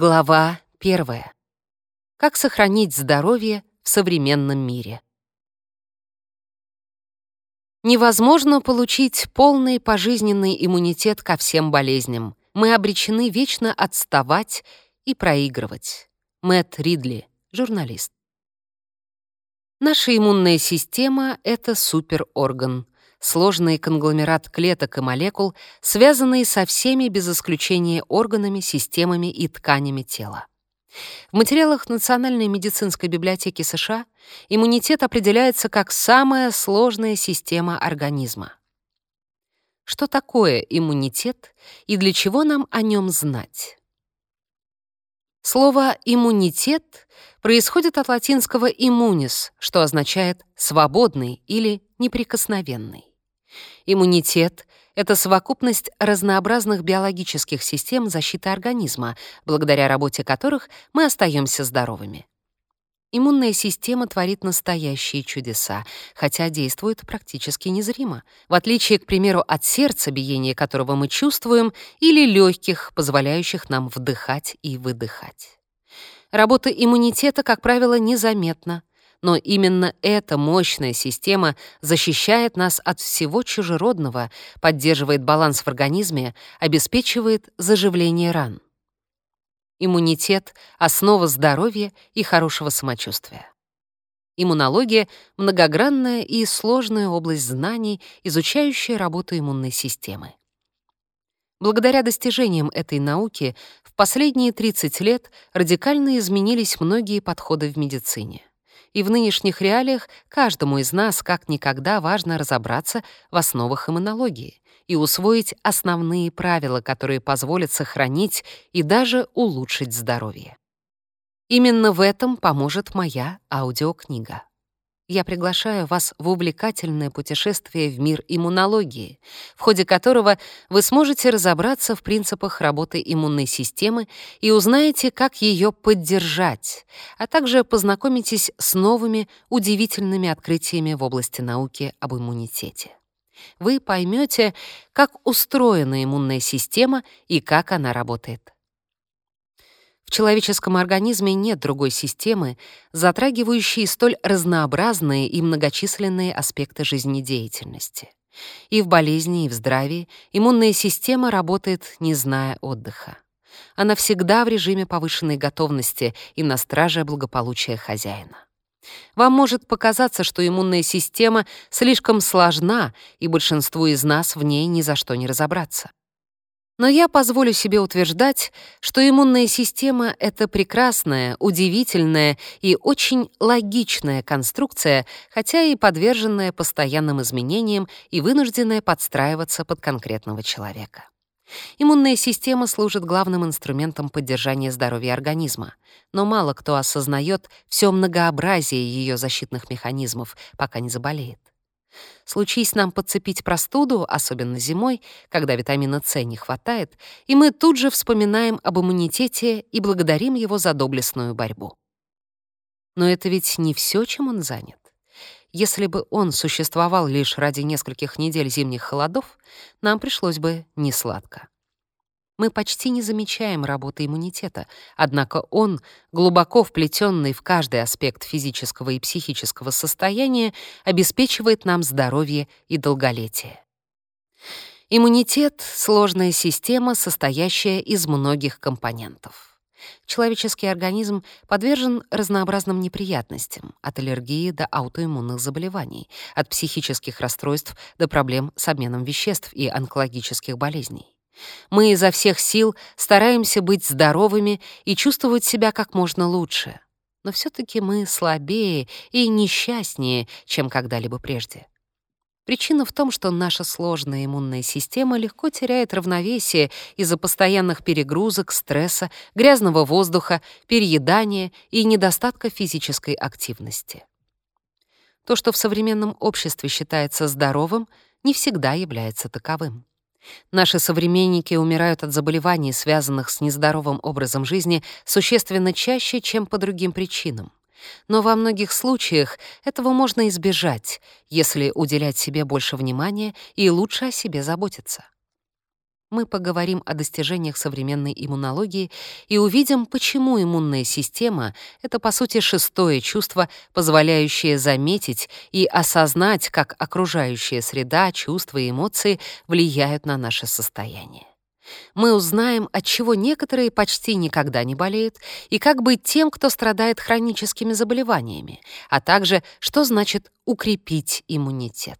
Глава 1. Как сохранить здоровье в современном мире. Невозможно получить полный пожизненный иммунитет ко всем болезням. Мы обречены вечно отставать и проигрывать. Мэтт Ридли, журналист. Наша иммунная система — это суперорган — сложный конгломерат клеток и молекул, связанные со всеми без исключения органами, системами и тканями тела. В материалах Национальной медицинской библиотеки США иммунитет определяется как самая сложная система организма. Что такое иммунитет и для чего нам о нем знать? Слово «иммунитет» происходит от латинского «immunis», что означает «свободный» или «неприкосновенный». Иммунитет — это совокупность разнообразных биологических систем защиты организма, благодаря работе которых мы остаемся здоровыми. Иммунная система творит настоящие чудеса, хотя действует практически незримо, в отличие, к примеру, от сердца, биения которого мы чувствуем, или легких, позволяющих нам вдыхать и выдыхать. Работа иммунитета, как правило, незаметна, но именно эта мощная система защищает нас от всего чужеродного, поддерживает баланс в организме, обеспечивает заживление ран. Иммунитет — основа здоровья и хорошего самочувствия. Иммунология — многогранная и сложная область знаний, изучающая работу иммунной системы. Благодаря достижениям этой науки в последние 30 лет радикально изменились многие подходы в медицине и в нынешних реалиях каждому из нас как никогда важно разобраться в основах иммунологии и усвоить основные правила, которые позволят сохранить и даже улучшить здоровье. Именно в этом поможет моя аудиокнига я приглашаю вас в увлекательное путешествие в мир иммунологии, в ходе которого вы сможете разобраться в принципах работы иммунной системы и узнаете, как ее поддержать, а также познакомитесь с новыми удивительными открытиями в области науки об иммунитете. Вы поймете, как устроена иммунная система и как она работает. В человеческом организме нет другой системы, затрагивающей столь разнообразные и многочисленные аспекты жизнедеятельности. И в болезни, и в здравии иммунная система работает, не зная отдыха. Она всегда в режиме повышенной готовности и на страже благополучия хозяина. Вам может показаться, что иммунная система слишком сложна, и большинству из нас в ней ни за что не разобраться. Но я позволю себе утверждать, что иммунная система — это прекрасная, удивительная и очень логичная конструкция, хотя и подверженная постоянным изменениям и вынужденная подстраиваться под конкретного человека. Иммунная система служит главным инструментом поддержания здоровья организма, но мало кто осознает все многообразие ее защитных механизмов, пока не заболеет. Случись нам подцепить простуду, особенно зимой, когда витамина С не хватает, и мы тут же вспоминаем об иммунитете и благодарим его за доблестную борьбу. Но это ведь не все, чем он занят. Если бы он существовал лишь ради нескольких недель зимних холодов, нам пришлось бы несладко мы почти не замечаем работы иммунитета, однако он, глубоко вплетенный в каждый аспект физического и психического состояния, обеспечивает нам здоровье и долголетие. Иммунитет — сложная система, состоящая из многих компонентов. Человеческий организм подвержен разнообразным неприятностям, от аллергии до аутоиммунных заболеваний, от психических расстройств до проблем с обменом веществ и онкологических болезней. Мы изо всех сил стараемся быть здоровыми и чувствовать себя как можно лучше. Но все таки мы слабее и несчастнее, чем когда-либо прежде. Причина в том, что наша сложная иммунная система легко теряет равновесие из-за постоянных перегрузок, стресса, грязного воздуха, переедания и недостатка физической активности. То, что в современном обществе считается здоровым, не всегда является таковым. Наши современники умирают от заболеваний, связанных с нездоровым образом жизни, существенно чаще, чем по другим причинам. Но во многих случаях этого можно избежать, если уделять себе больше внимания и лучше о себе заботиться. Мы поговорим о достижениях современной иммунологии и увидим, почему иммунная система — это, по сути, шестое чувство, позволяющее заметить и осознать, как окружающая среда, чувства и эмоции влияют на наше состояние. Мы узнаем, от чего некоторые почти никогда не болеют, и как быть тем, кто страдает хроническими заболеваниями, а также, что значит укрепить иммунитет.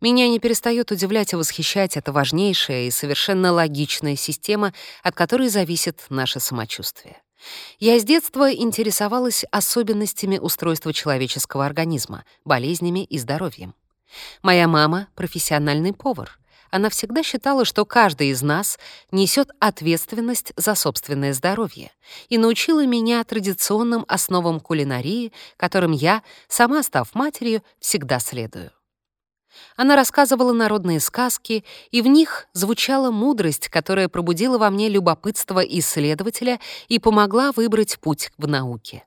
Меня не перестает удивлять и восхищать эта важнейшая и совершенно логичная система, от которой зависит наше самочувствие. Я с детства интересовалась особенностями устройства человеческого организма, болезнями и здоровьем. Моя мама — профессиональный повар. Она всегда считала, что каждый из нас несет ответственность за собственное здоровье и научила меня традиционным основам кулинарии, которым я, сама став матерью, всегда следую. Она рассказывала народные сказки, и в них звучала мудрость, которая пробудила во мне любопытство исследователя и помогла выбрать путь в науке.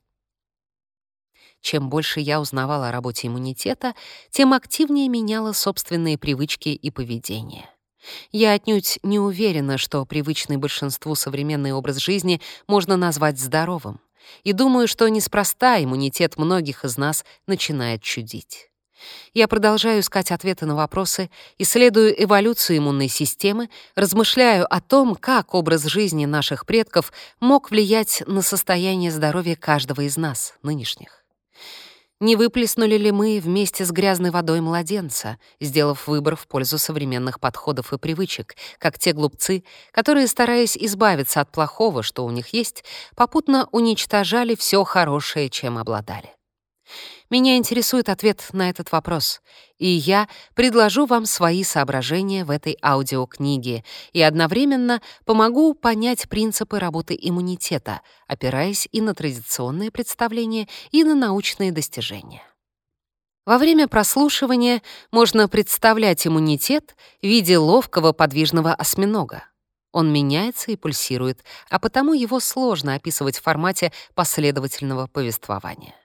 Чем больше я узнавала о работе иммунитета, тем активнее меняла собственные привычки и поведение. Я отнюдь не уверена, что привычный большинству современный образ жизни можно назвать здоровым, и думаю, что неспроста иммунитет многих из нас начинает чудить. Я продолжаю искать ответы на вопросы, исследую эволюцию иммунной системы, размышляю о том, как образ жизни наших предков мог влиять на состояние здоровья каждого из нас, нынешних. Не выплеснули ли мы вместе с грязной водой младенца, сделав выбор в пользу современных подходов и привычек, как те глупцы, которые, стараясь избавиться от плохого, что у них есть, попутно уничтожали все хорошее, чем обладали? Меня интересует ответ на этот вопрос, и я предложу вам свои соображения в этой аудиокниге и одновременно помогу понять принципы работы иммунитета, опираясь и на традиционные представления, и на научные достижения. Во время прослушивания можно представлять иммунитет в виде ловкого подвижного осьминога. Он меняется и пульсирует, а потому его сложно описывать в формате последовательного повествования.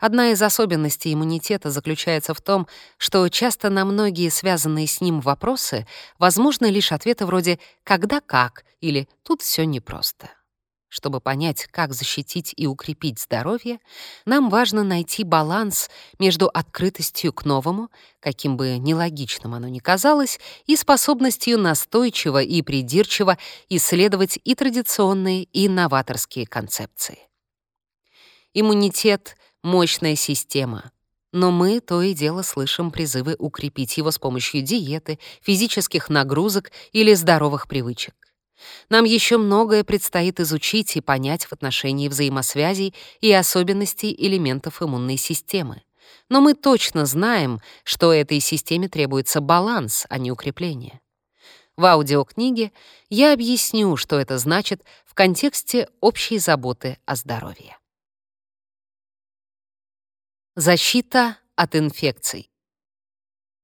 Одна из особенностей иммунитета заключается в том, что часто на многие связанные с ним вопросы возможны лишь ответы вроде «когда как» или «тут все непросто». Чтобы понять, как защитить и укрепить здоровье, нам важно найти баланс между открытостью к новому, каким бы нелогичным оно ни казалось, и способностью настойчиво и придирчиво исследовать и традиционные, и новаторские концепции. Иммунитет мощная система. Но мы то и дело слышим призывы укрепить его с помощью диеты, физических нагрузок или здоровых привычек. Нам еще многое предстоит изучить и понять в отношении взаимосвязей и особенностей элементов иммунной системы. Но мы точно знаем, что этой системе требуется баланс, а не укрепление. В аудиокниге я объясню, что это значит в контексте общей заботы о здоровье. Защита от инфекций.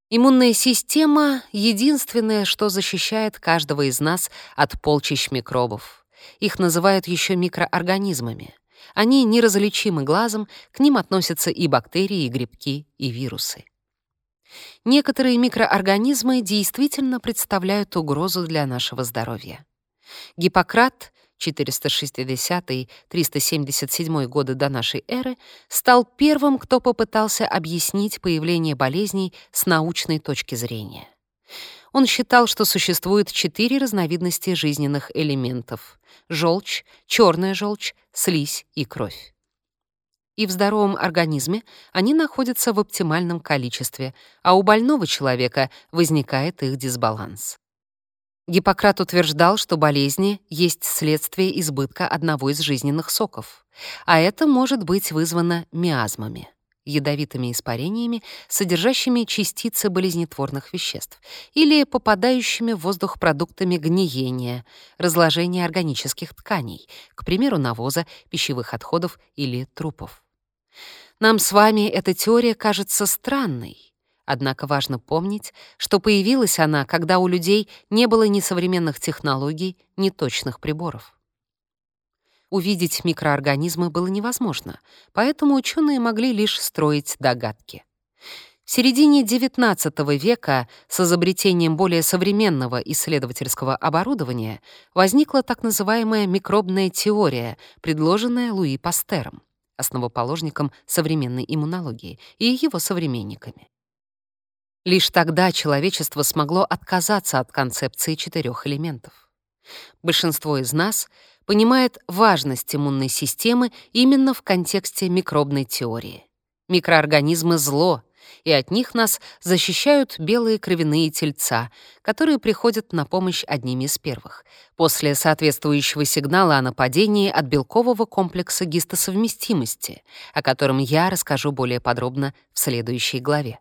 Иммунная система — единственное, что защищает каждого из нас от полчищ микробов. Их называют еще микроорганизмами. Они неразличимы глазом, к ним относятся и бактерии, и грибки, и вирусы. Некоторые микроорганизмы действительно представляют угрозу для нашего здоровья. Гиппократ 460-377 годы до нашей эры, стал первым, кто попытался объяснить появление болезней с научной точки зрения. Он считал, что существует четыре разновидности жизненных элементов — желчь, черная желчь, слизь и кровь. И в здоровом организме они находятся в оптимальном количестве, а у больного человека возникает их дисбаланс. Гиппократ утверждал, что болезни есть следствие избытка одного из жизненных соков, а это может быть вызвано миазмами ядовитыми испарениями, содержащими частицы болезнетворных веществ, или попадающими в воздух продуктами гниения, разложения органических тканей, к примеру, навоза, пищевых отходов или трупов. Нам с вами эта теория кажется странной, Однако важно помнить, что появилась она, когда у людей не было ни современных технологий, ни точных приборов. Увидеть микроорганизмы было невозможно, поэтому ученые могли лишь строить догадки. В середине XIX века с изобретением более современного исследовательского оборудования возникла так называемая микробная теория, предложенная Луи Пастером, основоположником современной иммунологии, и его современниками. Лишь тогда человечество смогло отказаться от концепции четырех элементов. Большинство из нас понимает важность иммунной системы именно в контексте микробной теории. Микроорганизмы — зло, и от них нас защищают белые кровяные тельца, которые приходят на помощь одними из первых, после соответствующего сигнала о нападении от белкового комплекса гистосовместимости, о котором я расскажу более подробно в следующей главе.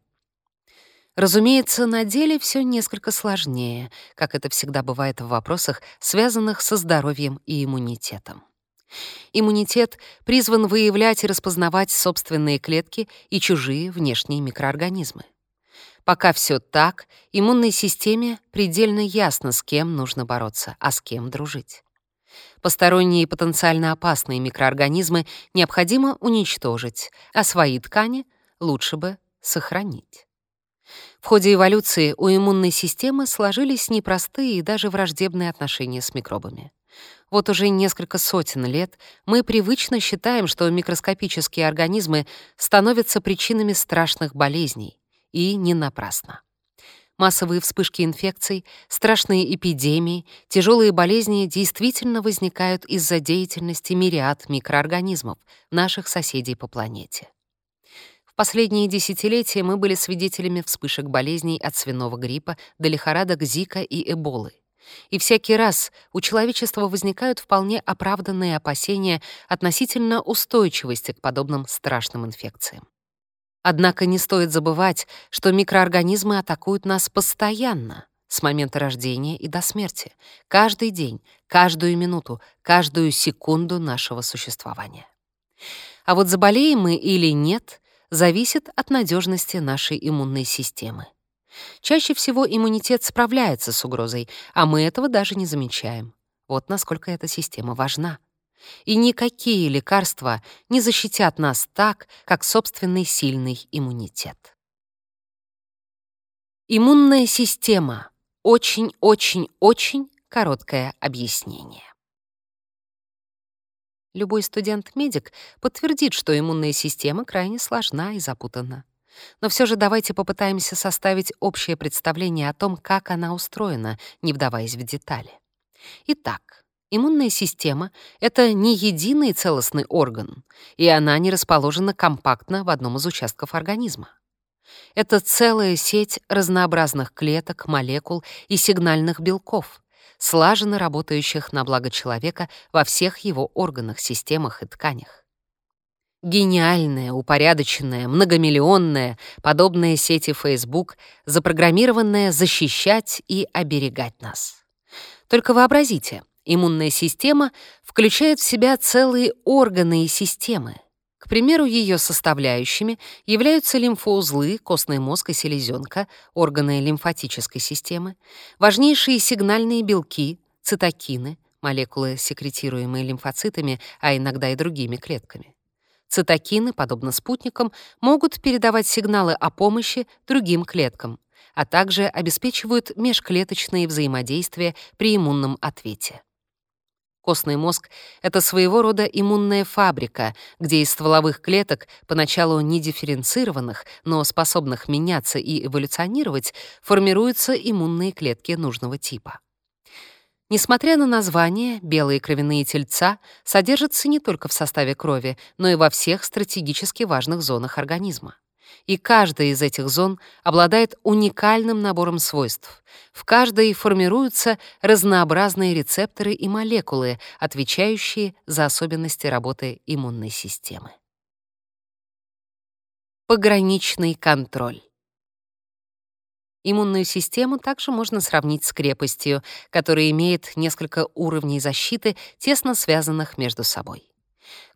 Разумеется, на деле все несколько сложнее, как это всегда бывает в вопросах, связанных со здоровьем и иммунитетом. Иммунитет призван выявлять и распознавать собственные клетки и чужие внешние микроорганизмы. Пока все так, иммунной системе предельно ясно, с кем нужно бороться, а с кем дружить. Посторонние и потенциально опасные микроорганизмы необходимо уничтожить, а свои ткани лучше бы сохранить. В ходе эволюции у иммунной системы сложились непростые и даже враждебные отношения с микробами. Вот уже несколько сотен лет мы привычно считаем, что микроскопические организмы становятся причинами страшных болезней. И не напрасно. Массовые вспышки инфекций, страшные эпидемии, тяжелые болезни действительно возникают из-за деятельности мириад микроорганизмов, наших соседей по планете. Последние десятилетия мы были свидетелями вспышек болезней от свиного гриппа до лихорадок Зика и Эболы. И всякий раз у человечества возникают вполне оправданные опасения относительно устойчивости к подобным страшным инфекциям. Однако не стоит забывать, что микроорганизмы атакуют нас постоянно, с момента рождения и до смерти, каждый день, каждую минуту, каждую секунду нашего существования. А вот заболеем мы или нет, зависит от надежности нашей иммунной системы. Чаще всего иммунитет справляется с угрозой, а мы этого даже не замечаем. Вот насколько эта система важна. И никакие лекарства не защитят нас так, как собственный сильный иммунитет. Иммунная система. Очень-очень-очень короткое объяснение. Любой студент-медик подтвердит, что иммунная система крайне сложна и запутана. Но все же давайте попытаемся составить общее представление о том, как она устроена, не вдаваясь в детали. Итак, иммунная система — это не единый целостный орган, и она не расположена компактно в одном из участков организма. Это целая сеть разнообразных клеток, молекул и сигнальных белков, слаженно работающих на благо человека во всех его органах, системах и тканях. Гениальная, упорядоченная, многомиллионная, подобная сети Facebook, запрограммированная защищать и оберегать нас. Только вообразите, иммунная система включает в себя целые органы и системы. К примеру, ее составляющими являются лимфоузлы, костный мозг и селезенка, органы лимфатической системы, важнейшие сигнальные белки, цитокины, молекулы, секретируемые лимфоцитами, а иногда и другими клетками. Цитокины, подобно спутникам, могут передавать сигналы о помощи другим клеткам, а также обеспечивают межклеточные взаимодействия при иммунном ответе. Костный мозг — это своего рода иммунная фабрика, где из стволовых клеток, поначалу не дифференцированных, но способных меняться и эволюционировать, формируются иммунные клетки нужного типа. Несмотря на название, белые кровяные тельца содержатся не только в составе крови, но и во всех стратегически важных зонах организма. И каждая из этих зон обладает уникальным набором свойств. В каждой формируются разнообразные рецепторы и молекулы, отвечающие за особенности работы иммунной системы. Пограничный контроль. Иммунную систему также можно сравнить с крепостью, которая имеет несколько уровней защиты, тесно связанных между собой.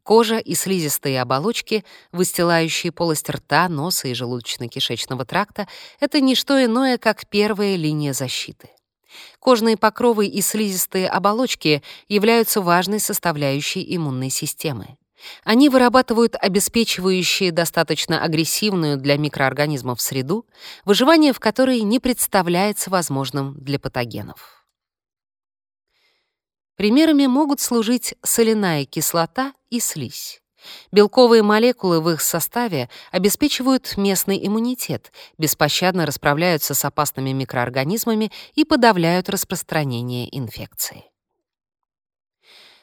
Кожа и слизистые оболочки, выстилающие полость рта, носа и желудочно-кишечного тракта, это не что иное, как первая линия защиты. Кожные покровы и слизистые оболочки являются важной составляющей иммунной системы. Они вырабатывают обеспечивающие достаточно агрессивную для микроорганизмов среду, выживание в которой не представляется возможным для патогенов. Примерами могут служить соляная кислота и слизь. Белковые молекулы в их составе обеспечивают местный иммунитет, беспощадно расправляются с опасными микроорганизмами и подавляют распространение инфекции.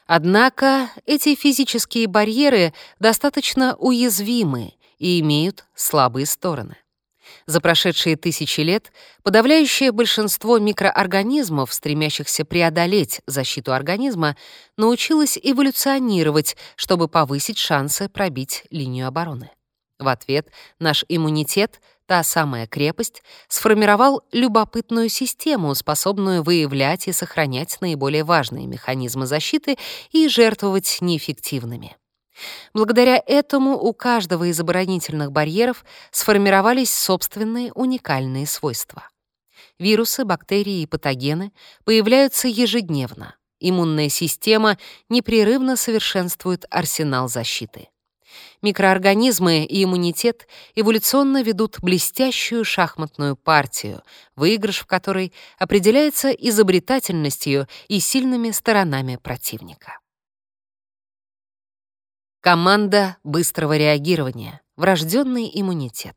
Однако эти физические барьеры достаточно уязвимы и имеют слабые стороны. За прошедшие тысячи лет подавляющее большинство микроорганизмов, стремящихся преодолеть защиту организма, научилось эволюционировать, чтобы повысить шансы пробить линию обороны. В ответ наш иммунитет, та самая крепость, сформировал любопытную систему, способную выявлять и сохранять наиболее важные механизмы защиты и жертвовать неэффективными. Благодаря этому у каждого из оборонительных барьеров сформировались собственные уникальные свойства. Вирусы, бактерии и патогены появляются ежедневно. Иммунная система непрерывно совершенствует арсенал защиты. Микроорганизмы и иммунитет эволюционно ведут блестящую шахматную партию, выигрыш в которой определяется изобретательностью и сильными сторонами противника. Команда быстрого реагирования. Врожденный иммунитет.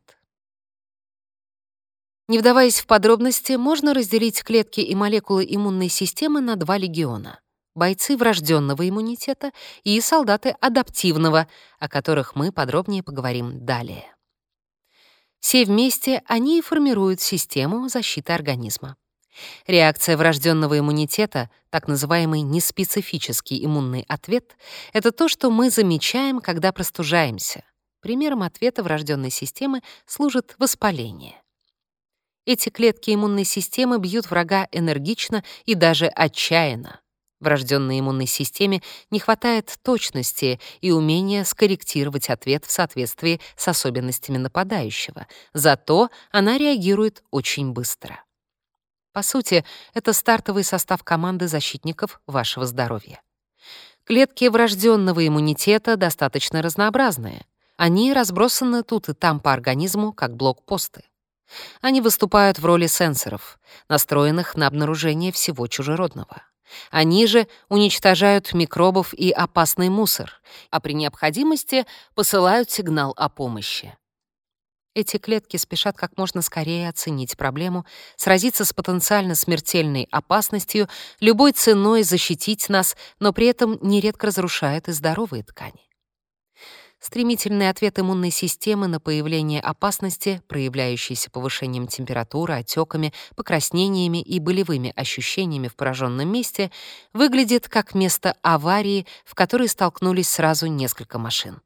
Не вдаваясь в подробности, можно разделить клетки и молекулы иммунной системы на два легиона — бойцы врожденного иммунитета и солдаты адаптивного, о которых мы подробнее поговорим далее. Все вместе они и формируют систему защиты организма. Реакция врожденного иммунитета, так называемый неспецифический иммунный ответ, это то, что мы замечаем, когда простужаемся. Примером ответа врожденной системы служит воспаление. Эти клетки иммунной системы бьют врага энергично и даже отчаянно. Врожденной иммунной системе не хватает точности и умения скорректировать ответ в соответствии с особенностями нападающего, зато она реагирует очень быстро. По сути, это стартовый состав команды защитников вашего здоровья. Клетки врожденного иммунитета достаточно разнообразные. Они разбросаны тут и там по организму, как блокпосты. Они выступают в роли сенсоров, настроенных на обнаружение всего чужеродного. Они же уничтожают микробов и опасный мусор, а при необходимости посылают сигнал о помощи. Эти клетки спешат как можно скорее оценить проблему, сразиться с потенциально смертельной опасностью, любой ценой защитить нас, но при этом нередко разрушают и здоровые ткани. Стремительный ответ иммунной системы на появление опасности, проявляющийся повышением температуры, отеками, покраснениями и болевыми ощущениями в пораженном месте, выглядит как место аварии, в которой столкнулись сразу несколько машин.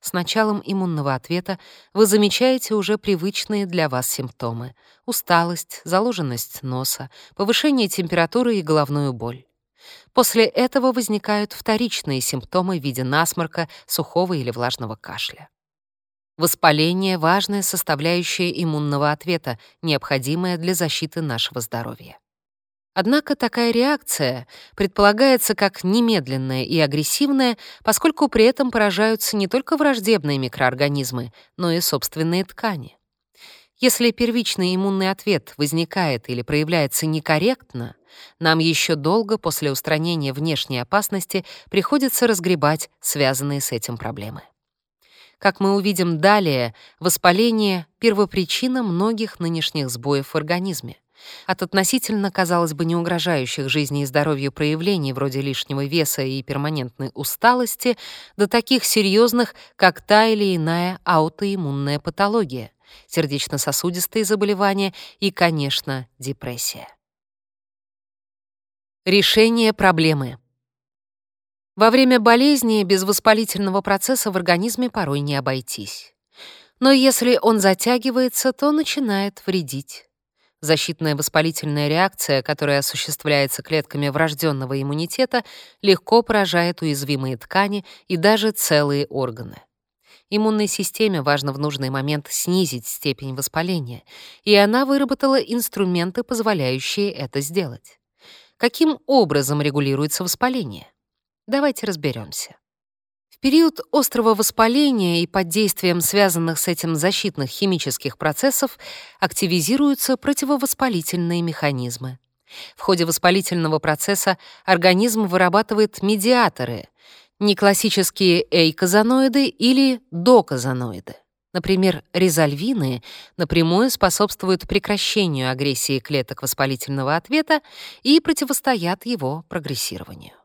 С началом иммунного ответа вы замечаете уже привычные для вас симптомы — усталость, заложенность носа, повышение температуры и головную боль. После этого возникают вторичные симптомы в виде насморка, сухого или влажного кашля. Воспаление — важная составляющая иммунного ответа, необходимая для защиты нашего здоровья. Однако такая реакция предполагается как немедленная и агрессивная, поскольку при этом поражаются не только враждебные микроорганизмы, но и собственные ткани. Если первичный иммунный ответ возникает или проявляется некорректно, нам еще долго после устранения внешней опасности приходится разгребать связанные с этим проблемы. Как мы увидим далее, воспаление — первопричина многих нынешних сбоев в организме. От относительно, казалось бы, не угрожающих жизни и здоровью проявлений вроде лишнего веса и перманентной усталости до таких серьезных, как та или иная аутоиммунная патология, сердечно-сосудистые заболевания и, конечно, депрессия. Решение проблемы. Во время болезни без воспалительного процесса в организме порой не обойтись. Но если он затягивается, то начинает вредить. Защитная воспалительная реакция, которая осуществляется клетками врожденного иммунитета, легко поражает уязвимые ткани и даже целые органы. Иммунной системе важно в нужный момент снизить степень воспаления, и она выработала инструменты, позволяющие это сделать. Каким образом регулируется воспаление? Давайте разберемся период острого воспаления и под действием связанных с этим защитных химических процессов активизируются противовоспалительные механизмы. В ходе воспалительного процесса организм вырабатывает медиаторы, неклассические эйкозаноиды или доказаноиды. Например, резольвины напрямую способствуют прекращению агрессии клеток воспалительного ответа и противостоят его прогрессированию.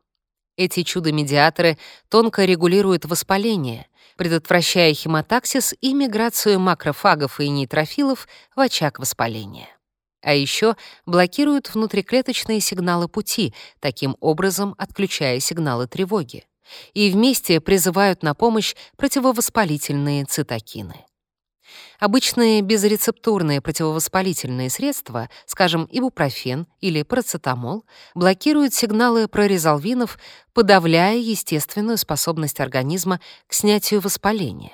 Эти чудо-медиаторы тонко регулируют воспаление, предотвращая хемотаксис и миграцию макрофагов и нейтрофилов в очаг воспаления. А еще блокируют внутриклеточные сигналы пути, таким образом отключая сигналы тревоги и вместе призывают на помощь противовоспалительные цитокины. Обычные безрецептурные противовоспалительные средства, скажем, ибупрофен или парацетамол, блокируют сигналы прорезолвинов, подавляя естественную способность организма к снятию воспаления.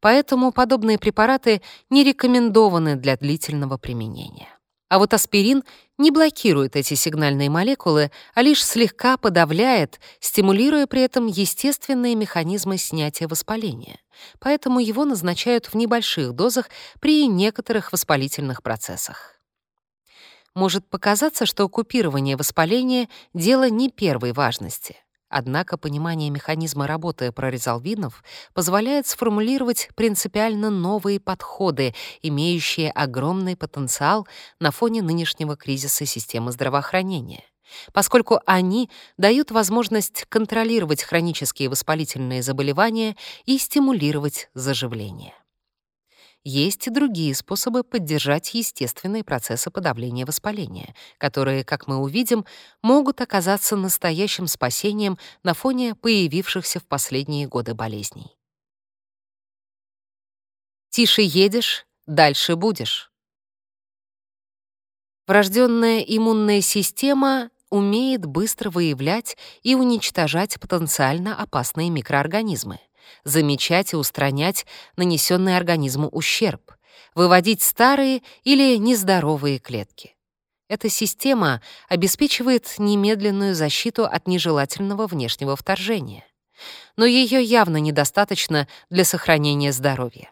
Поэтому подобные препараты не рекомендованы для длительного применения. А вот аспирин не блокирует эти сигнальные молекулы, а лишь слегка подавляет, стимулируя при этом естественные механизмы снятия воспаления. Поэтому его назначают в небольших дозах при некоторых воспалительных процессах. Может показаться, что купирование воспаления — дело не первой важности — Однако понимание механизма работы прорезолвинов позволяет сформулировать принципиально новые подходы, имеющие огромный потенциал на фоне нынешнего кризиса системы здравоохранения поскольку они дают возможность контролировать хронические воспалительные заболевания и стимулировать заживление. Есть и другие способы поддержать естественные процессы подавления воспаления, которые, как мы увидим, могут оказаться настоящим спасением на фоне появившихся в последние годы болезней. Тише едешь, дальше будешь. Врожденная иммунная система умеет быстро выявлять и уничтожать потенциально опасные микроорганизмы замечать и устранять нанесенный организму ущерб, выводить старые или нездоровые клетки. Эта система обеспечивает немедленную защиту от нежелательного внешнего вторжения. Но ее явно недостаточно для сохранения здоровья.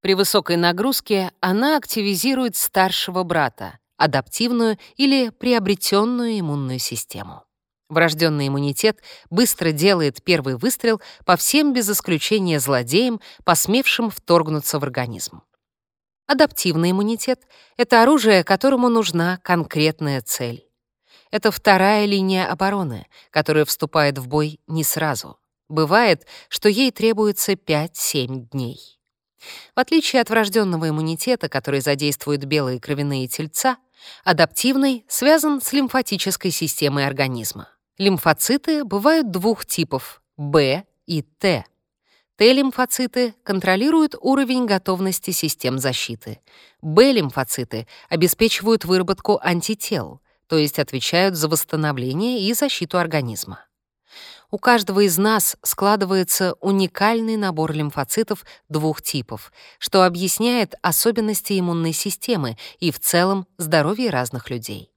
При высокой нагрузке она активизирует старшего брата, адаптивную или приобретенную иммунную систему. Врожденный иммунитет быстро делает первый выстрел по всем без исключения злодеям, посмевшим вторгнуться в организм. Адаптивный иммунитет — это оружие, которому нужна конкретная цель. Это вторая линия обороны, которая вступает в бой не сразу. Бывает, что ей требуется 5-7 дней. В отличие от врожденного иммунитета, который задействует белые кровяные тельца, адаптивный связан с лимфатической системой организма. Лимфоциты бывают двух типов — Б и Т. Т-лимфоциты контролируют уровень готовности систем защиты. Б-лимфоциты обеспечивают выработку антител, то есть отвечают за восстановление и защиту организма. У каждого из нас складывается уникальный набор лимфоцитов двух типов, что объясняет особенности иммунной системы и в целом здоровье разных людей.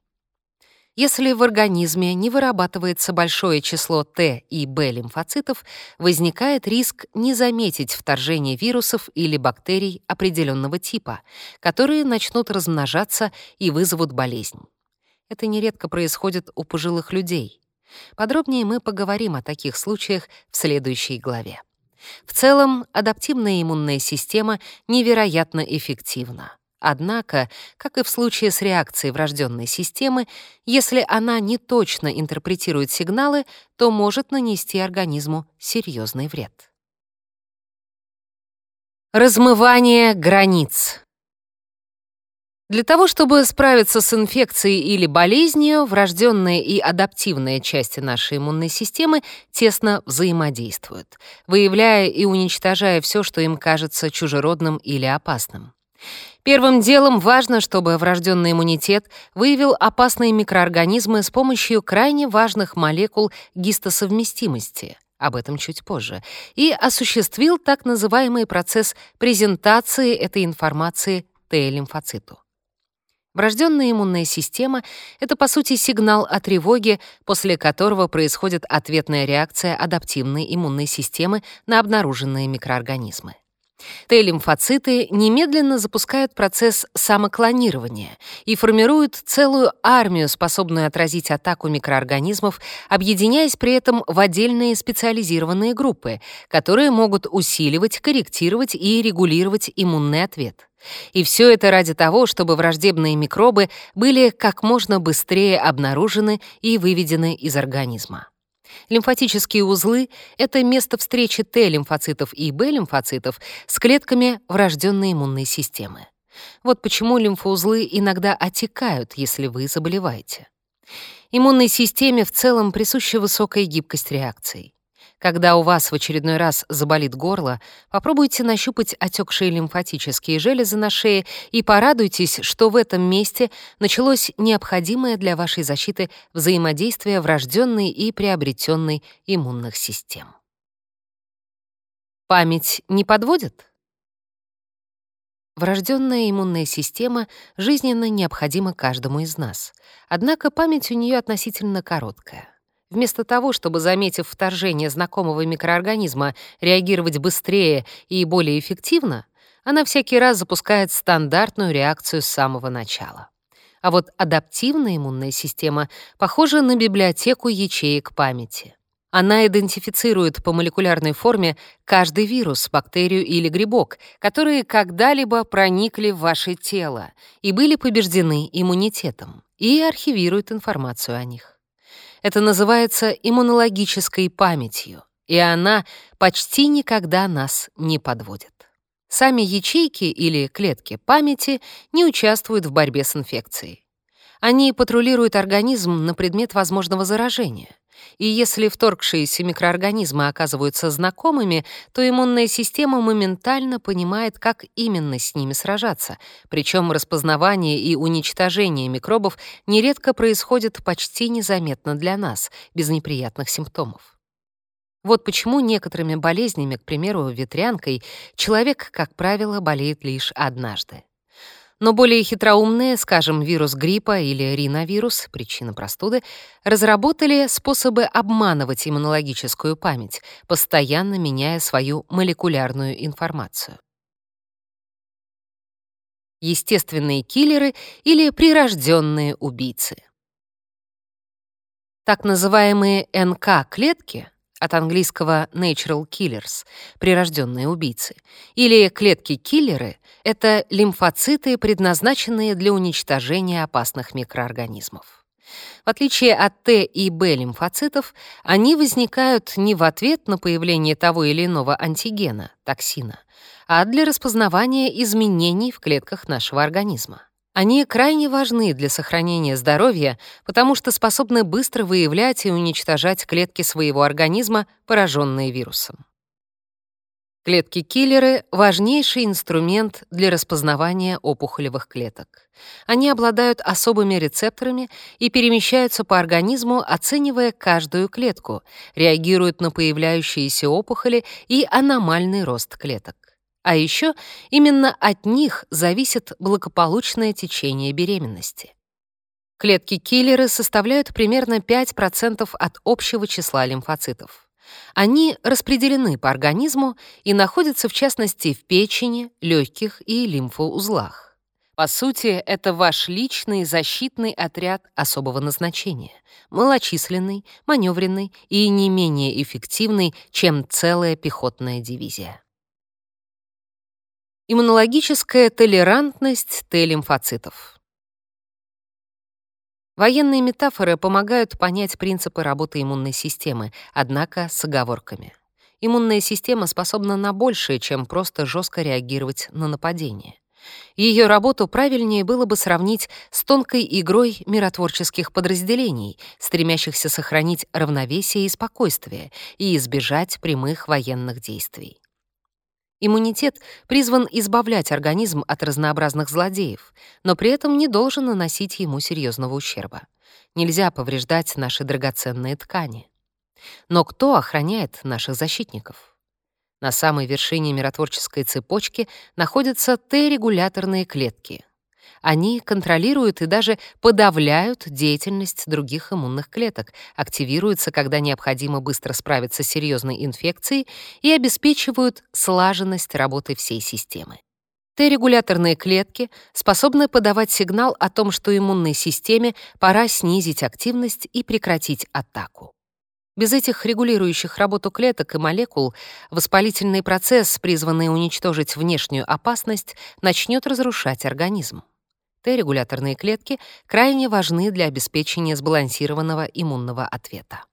Если в организме не вырабатывается большое число Т и Б лимфоцитов, возникает риск не заметить вторжение вирусов или бактерий определенного типа, которые начнут размножаться и вызовут болезнь. Это нередко происходит у пожилых людей. Подробнее мы поговорим о таких случаях в следующей главе. В целом, адаптивная иммунная система невероятно эффективна. Однако, как и в случае с реакцией врожденной системы, если она не точно интерпретирует сигналы, то может нанести организму серьезный вред. Размывание границ. Для того, чтобы справиться с инфекцией или болезнью, врожденная и адаптивная части нашей иммунной системы тесно взаимодействуют, выявляя и уничтожая все, что им кажется чужеродным или опасным. Первым делом важно, чтобы врожденный иммунитет выявил опасные микроорганизмы с помощью крайне важных молекул гистосовместимости, об этом чуть позже, и осуществил так называемый процесс презентации этой информации Т-лимфоциту. Врожденная иммунная система — это, по сути, сигнал о тревоге, после которого происходит ответная реакция адаптивной иммунной системы на обнаруженные микроорганизмы. Т-лимфоциты немедленно запускают процесс самоклонирования и формируют целую армию, способную отразить атаку микроорганизмов, объединяясь при этом в отдельные специализированные группы, которые могут усиливать, корректировать и регулировать иммунный ответ. И все это ради того, чтобы враждебные микробы были как можно быстрее обнаружены и выведены из организма. Лимфатические узлы — это место встречи Т-лимфоцитов и Б-лимфоцитов с клетками врожденной иммунной системы. Вот почему лимфоузлы иногда отекают, если вы заболеваете. Иммунной системе в целом присуща высокая гибкость реакций. Когда у вас в очередной раз заболит горло, попробуйте нащупать отекшие лимфатические железы на шее и порадуйтесь, что в этом месте началось необходимое для вашей защиты взаимодействие врожденной и приобретенной иммунных систем. Память не подводит? Врожденная иммунная система жизненно необходима каждому из нас. Однако память у нее относительно короткая. Вместо того, чтобы, заметив вторжение знакомого микроорганизма, реагировать быстрее и более эффективно, она всякий раз запускает стандартную реакцию с самого начала. А вот адаптивная иммунная система похожа на библиотеку ячеек памяти. Она идентифицирует по молекулярной форме каждый вирус, бактерию или грибок, которые когда-либо проникли в ваше тело и были побеждены иммунитетом, и архивирует информацию о них. Это называется иммунологической памятью, и она почти никогда нас не подводит. Сами ячейки или клетки памяти не участвуют в борьбе с инфекцией. Они патрулируют организм на предмет возможного заражения. И если вторгшиеся микроорганизмы оказываются знакомыми, то иммунная система моментально понимает, как именно с ними сражаться. Причем распознавание и уничтожение микробов нередко происходит почти незаметно для нас, без неприятных симптомов. Вот почему некоторыми болезнями, к примеру, ветрянкой, человек, как правило, болеет лишь однажды. Но более хитроумные, скажем, вирус гриппа или риновирус, причина простуды, разработали способы обманывать иммунологическую память, постоянно меняя свою молекулярную информацию. Естественные киллеры или прирожденные убийцы. Так называемые НК-клетки от английского natural killers — прирожденные убийцы, или клетки-киллеры — это лимфоциты, предназначенные для уничтожения опасных микроорганизмов. В отличие от Т и Б лимфоцитов, они возникают не в ответ на появление того или иного антигена, токсина, а для распознавания изменений в клетках нашего организма. Они крайне важны для сохранения здоровья, потому что способны быстро выявлять и уничтожать клетки своего организма, пораженные вирусом. Клетки-киллеры — важнейший инструмент для распознавания опухолевых клеток. Они обладают особыми рецепторами и перемещаются по организму, оценивая каждую клетку, реагируют на появляющиеся опухоли и аномальный рост клеток. А еще именно от них зависит благополучное течение беременности. Клетки-киллеры составляют примерно 5% от общего числа лимфоцитов. Они распределены по организму и находятся в частности в печени, легких и лимфоузлах. По сути, это ваш личный защитный отряд особого назначения, малочисленный, маневренный и не менее эффективный, чем целая пехотная дивизия. Иммунологическая толерантность Т-лимфоцитов. Военные метафоры помогают понять принципы работы иммунной системы, однако с оговорками. Иммунная система способна на большее, чем просто жестко реагировать на нападение. Ее работу правильнее было бы сравнить с тонкой игрой миротворческих подразделений, стремящихся сохранить равновесие и спокойствие и избежать прямых военных действий. Иммунитет призван избавлять организм от разнообразных злодеев, но при этом не должен наносить ему серьезного ущерба. Нельзя повреждать наши драгоценные ткани. Но кто охраняет наших защитников? На самой вершине миротворческой цепочки находятся Т-регуляторные клетки. Они контролируют и даже подавляют деятельность других иммунных клеток, активируются, когда необходимо быстро справиться с серьезной инфекцией и обеспечивают слаженность работы всей системы. Т-регуляторные клетки способны подавать сигнал о том, что иммунной системе пора снизить активность и прекратить атаку. Без этих регулирующих работу клеток и молекул воспалительный процесс, призванный уничтожить внешнюю опасность, начнет разрушать организм. Т-регуляторные клетки крайне важны для обеспечения сбалансированного иммунного ответа.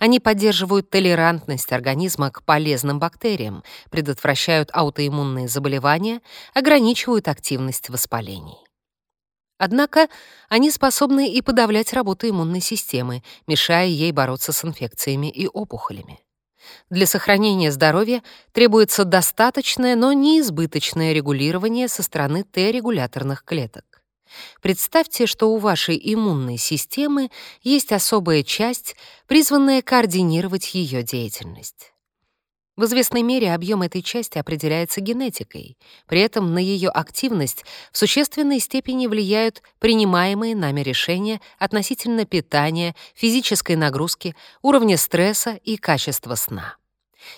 Они поддерживают толерантность организма к полезным бактериям, предотвращают аутоиммунные заболевания, ограничивают активность воспалений. Однако они способны и подавлять работу иммунной системы, мешая ей бороться с инфекциями и опухолями. Для сохранения здоровья требуется достаточное, но не избыточное регулирование со стороны Т-регуляторных клеток. Представьте, что у вашей иммунной системы есть особая часть, призванная координировать ее деятельность. В известной мере объем этой части определяется генетикой. При этом на ее активность в существенной степени влияют принимаемые нами решения относительно питания, физической нагрузки, уровня стресса и качества сна.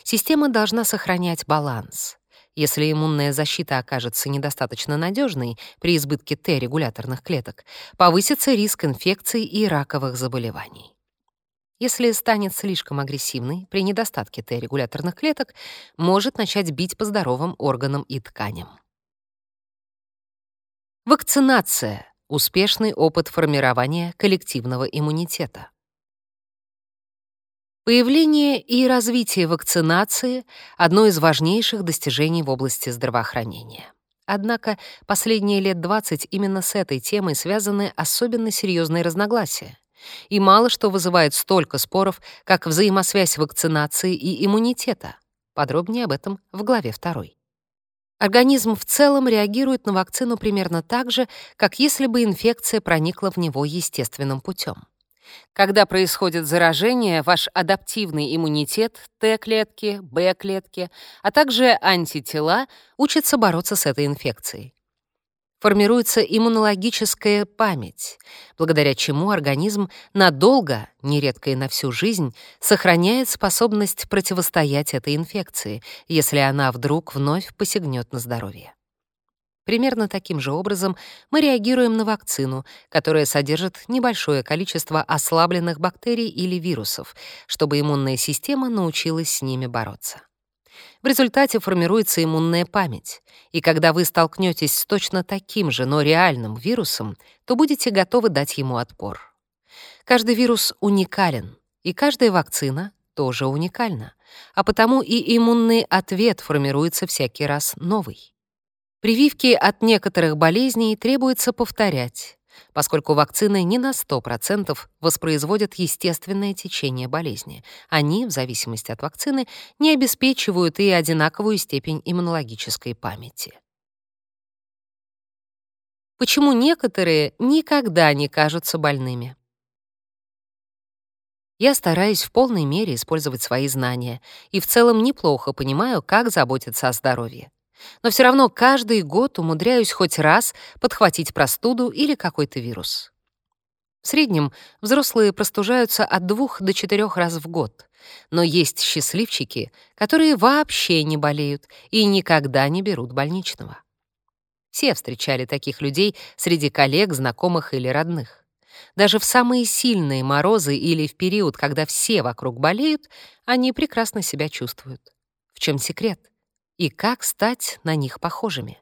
Система должна сохранять баланс. Если иммунная защита окажется недостаточно надежной при избытке Т-регуляторных клеток, повысится риск инфекций и раковых заболеваний. Если станет слишком агрессивной, при недостатке Т-регуляторных клеток может начать бить по здоровым органам и тканям. Вакцинация — успешный опыт формирования коллективного иммунитета. Появление и развитие вакцинации — одно из важнейших достижений в области здравоохранения. Однако последние лет 20 именно с этой темой связаны особенно серьезные разногласия и мало что вызывает столько споров, как взаимосвязь вакцинации и иммунитета. Подробнее об этом в главе 2. Организм в целом реагирует на вакцину примерно так же, как если бы инфекция проникла в него естественным путем. Когда происходит заражение, ваш адаптивный иммунитет, Т-клетки, Б-клетки, а также антитела учатся бороться с этой инфекцией формируется иммунологическая память, благодаря чему организм надолго, нередко и на всю жизнь, сохраняет способность противостоять этой инфекции, если она вдруг вновь посягнет на здоровье. Примерно таким же образом мы реагируем на вакцину, которая содержит небольшое количество ослабленных бактерий или вирусов, чтобы иммунная система научилась с ними бороться. В результате формируется иммунная память, и когда вы столкнетесь с точно таким же, но реальным вирусом, то будете готовы дать ему отпор. Каждый вирус уникален, и каждая вакцина тоже уникальна, а потому и иммунный ответ формируется всякий раз новый. Прививки от некоторых болезней требуется повторять, поскольку вакцины не на 100% воспроизводят естественное течение болезни. Они, в зависимости от вакцины, не обеспечивают и одинаковую степень иммунологической памяти. Почему некоторые никогда не кажутся больными? Я стараюсь в полной мере использовать свои знания и в целом неплохо понимаю, как заботиться о здоровье но все равно каждый год умудряюсь хоть раз подхватить простуду или какой-то вирус. В среднем взрослые простужаются от двух до четырех раз в год, но есть счастливчики, которые вообще не болеют и никогда не берут больничного. Все встречали таких людей среди коллег, знакомых или родных. Даже в самые сильные морозы или в период, когда все вокруг болеют, они прекрасно себя чувствуют. В чем секрет? И как стать на них похожими.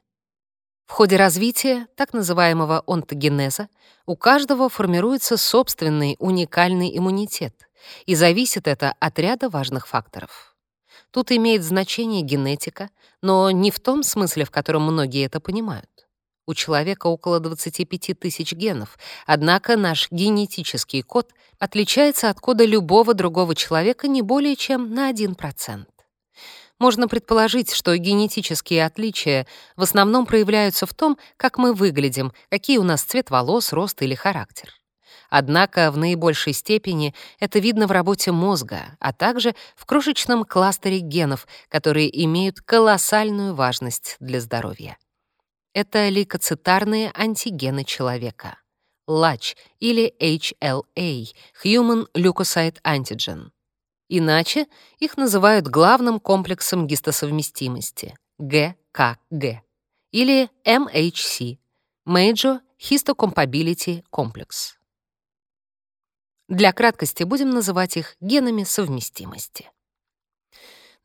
В ходе развития так называемого онтогенеза у каждого формируется собственный уникальный иммунитет, и зависит это от ряда важных факторов. Тут имеет значение генетика, но не в том смысле, в котором многие это понимают. У человека около 25 тысяч генов, однако наш генетический код отличается от кода любого другого человека не более чем на 1%. Можно предположить, что генетические отличия в основном проявляются в том, как мы выглядим, какие у нас цвет волос, рост или характер. Однако в наибольшей степени это видно в работе мозга, а также в крошечном кластере генов, которые имеют колоссальную важность для здоровья. — это лейкоцитарные антигены человека. LACH или HLA — Human Leukocyte Antigen. Иначе их называют главным комплексом гистосовместимости — ГКГ или MHC — Major Histocompatibility Complex. Для краткости будем называть их генами совместимости.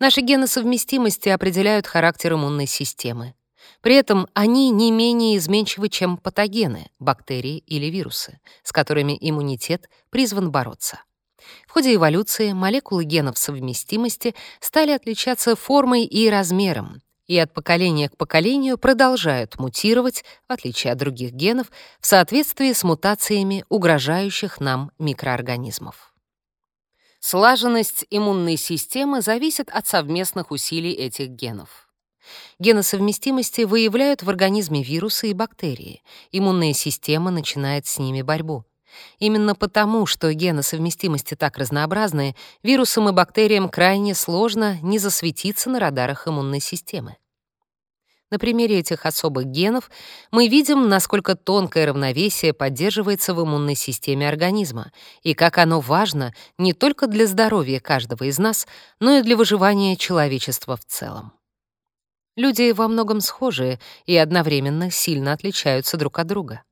Наши гены совместимости определяют характер иммунной системы. При этом они не менее изменчивы, чем патогены, бактерии или вирусы, с которыми иммунитет призван бороться. В ходе эволюции молекулы генов совместимости стали отличаться формой и размером, и от поколения к поколению продолжают мутировать, в отличие от других генов, в соответствии с мутациями угрожающих нам микроорганизмов. Слаженность иммунной системы зависит от совместных усилий этих генов. Гены совместимости выявляют в организме вирусы и бактерии. Иммунная система начинает с ними борьбу. Именно потому, что гены совместимости так разнообразны, вирусам и бактериям крайне сложно не засветиться на радарах иммунной системы. На примере этих особых генов мы видим, насколько тонкое равновесие поддерживается в иммунной системе организма и как оно важно не только для здоровья каждого из нас, но и для выживания человечества в целом. Люди во многом схожи и одновременно сильно отличаются друг от друга.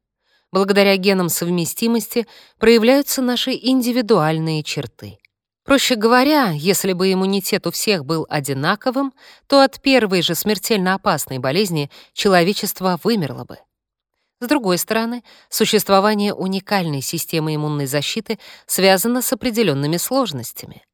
Благодаря генам совместимости проявляются наши индивидуальные черты. Проще говоря, если бы иммунитет у всех был одинаковым, то от первой же смертельно опасной болезни человечество вымерло бы. С другой стороны, существование уникальной системы иммунной защиты связано с определенными сложностями.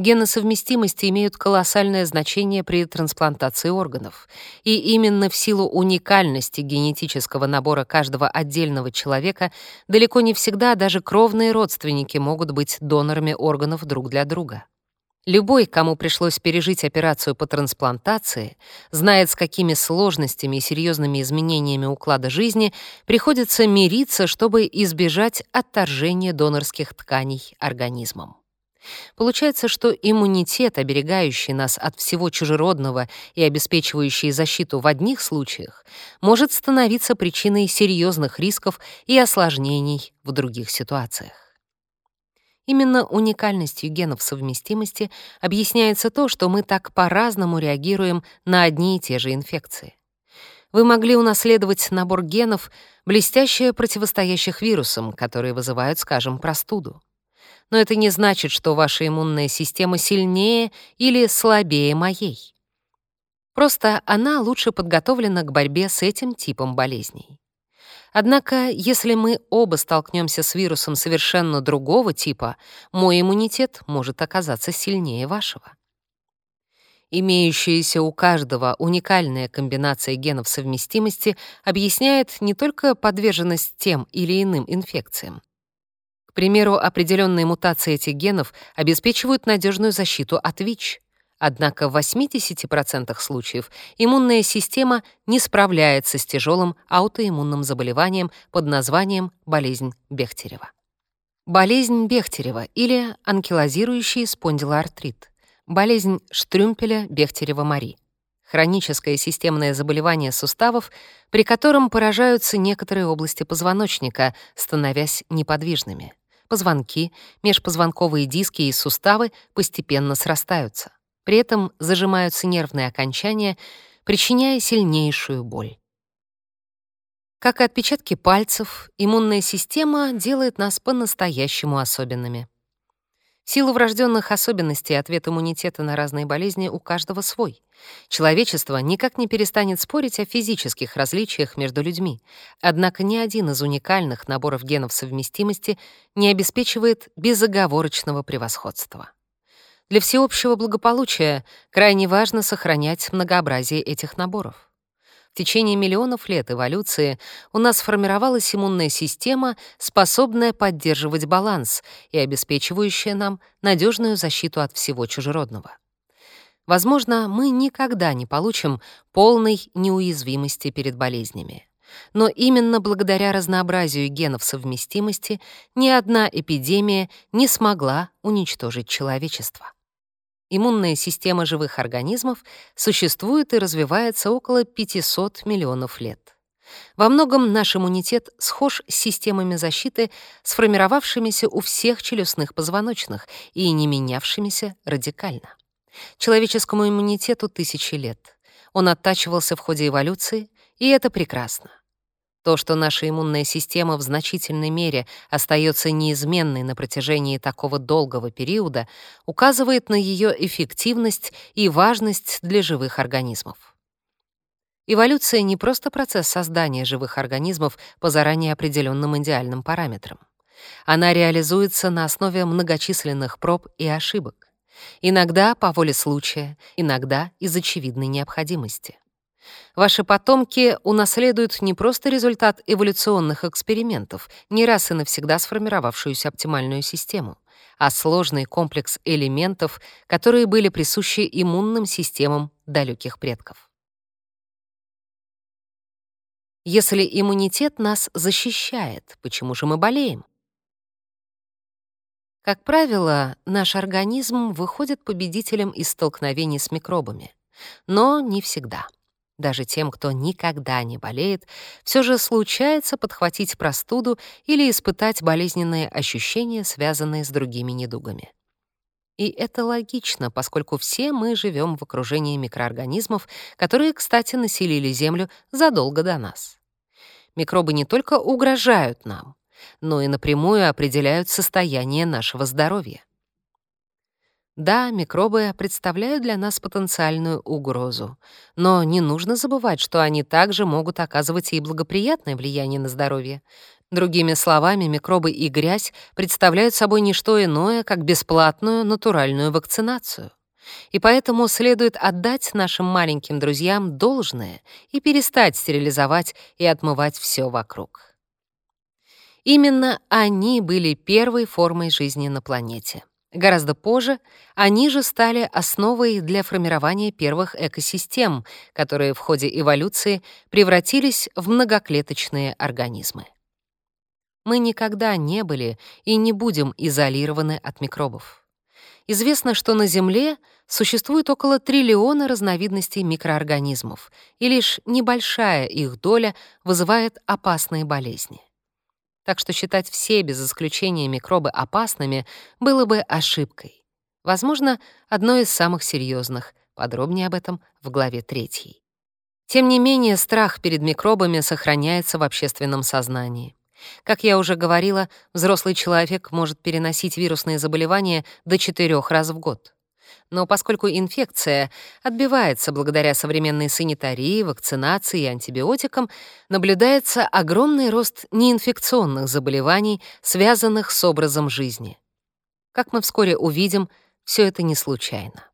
Гены совместимости имеют колоссальное значение при трансплантации органов, и именно в силу уникальности генетического набора каждого отдельного человека далеко не всегда даже кровные родственники могут быть донорами органов друг для друга. Любой, кому пришлось пережить операцию по трансплантации, знает, с какими сложностями и серьезными изменениями уклада жизни приходится мириться, чтобы избежать отторжения донорских тканей организмом. Получается, что иммунитет, оберегающий нас от всего чужеродного и обеспечивающий защиту в одних случаях, может становиться причиной серьезных рисков и осложнений в других ситуациях. Именно уникальностью генов совместимости объясняется то, что мы так по-разному реагируем на одни и те же инфекции. Вы могли унаследовать набор генов, блестяще противостоящих вирусам, которые вызывают, скажем, простуду но это не значит, что ваша иммунная система сильнее или слабее моей. Просто она лучше подготовлена к борьбе с этим типом болезней. Однако, если мы оба столкнемся с вирусом совершенно другого типа, мой иммунитет может оказаться сильнее вашего. Имеющаяся у каждого уникальная комбинация генов совместимости объясняет не только подверженность тем или иным инфекциям, примеру, определенные мутации этих генов обеспечивают надежную защиту от ВИЧ. Однако в 80% случаев иммунная система не справляется с тяжелым аутоиммунным заболеванием под названием болезнь Бехтерева. Болезнь Бехтерева или анкилозирующий спондилоартрит. Болезнь Штрюмпеля Бехтерева-Мари. Хроническое системное заболевание суставов, при котором поражаются некоторые области позвоночника, становясь неподвижными позвонки, межпозвонковые диски и суставы постепенно срастаются. При этом зажимаются нервные окончания, причиняя сильнейшую боль. Как и отпечатки пальцев, иммунная система делает нас по-настоящему особенными. Силу врожденных особенностей ответ иммунитета на разные болезни у каждого свой. Человечество никак не перестанет спорить о физических различиях между людьми, однако ни один из уникальных наборов генов совместимости не обеспечивает безоговорочного превосходства. Для всеобщего благополучия крайне важно сохранять многообразие этих наборов. В течение миллионов лет эволюции у нас сформировалась иммунная система, способная поддерживать баланс и обеспечивающая нам надежную защиту от всего чужеродного. Возможно, мы никогда не получим полной неуязвимости перед болезнями. Но именно благодаря разнообразию генов совместимости ни одна эпидемия не смогла уничтожить человечество. Иммунная система живых организмов существует и развивается около 500 миллионов лет. Во многом наш иммунитет схож с системами защиты, сформировавшимися у всех челюстных позвоночных и не менявшимися радикально. Человеческому иммунитету тысячи лет. Он оттачивался в ходе эволюции, и это прекрасно. То, что наша иммунная система в значительной мере остается неизменной на протяжении такого долгого периода, указывает на ее эффективность и важность для живых организмов. Эволюция не просто процесс создания живых организмов по заранее определенным идеальным параметрам. Она реализуется на основе многочисленных проб и ошибок. Иногда по воле случая, иногда из очевидной необходимости. Ваши потомки унаследуют не просто результат эволюционных экспериментов, не раз и навсегда сформировавшуюся оптимальную систему, а сложный комплекс элементов, которые были присущи иммунным системам далеких предков. Если иммунитет нас защищает, почему же мы болеем? Как правило, наш организм выходит победителем из столкновений с микробами, но не всегда. Даже тем, кто никогда не болеет, все же случается подхватить простуду или испытать болезненные ощущения, связанные с другими недугами. И это логично, поскольку все мы живем в окружении микроорганизмов, которые, кстати, населили Землю задолго до нас. Микробы не только угрожают нам, но и напрямую определяют состояние нашего здоровья. Да, микробы представляют для нас потенциальную угрозу, но не нужно забывать, что они также могут оказывать и благоприятное влияние на здоровье. Другими словами, микробы и грязь представляют собой не что иное, как бесплатную натуральную вакцинацию. И поэтому следует отдать нашим маленьким друзьям должное и перестать стерилизовать и отмывать все вокруг. Именно они были первой формой жизни на планете. Гораздо позже они же стали основой для формирования первых экосистем, которые в ходе эволюции превратились в многоклеточные организмы. Мы никогда не были и не будем изолированы от микробов. Известно, что на Земле существует около триллиона разновидностей микроорганизмов, и лишь небольшая их доля вызывает опасные болезни так что считать все без исключения микробы опасными было бы ошибкой. Возможно, одной из самых серьезных. Подробнее об этом в главе 3. Тем не менее, страх перед микробами сохраняется в общественном сознании. Как я уже говорила, взрослый человек может переносить вирусные заболевания до четырех раз в год. Но поскольку инфекция отбивается благодаря современной санитарии, вакцинации и антибиотикам, наблюдается огромный рост неинфекционных заболеваний, связанных с образом жизни. Как мы вскоре увидим, все это не случайно.